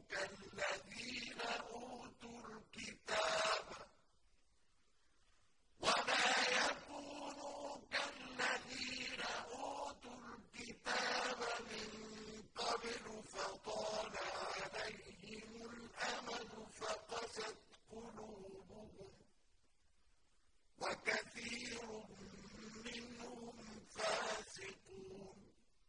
كلا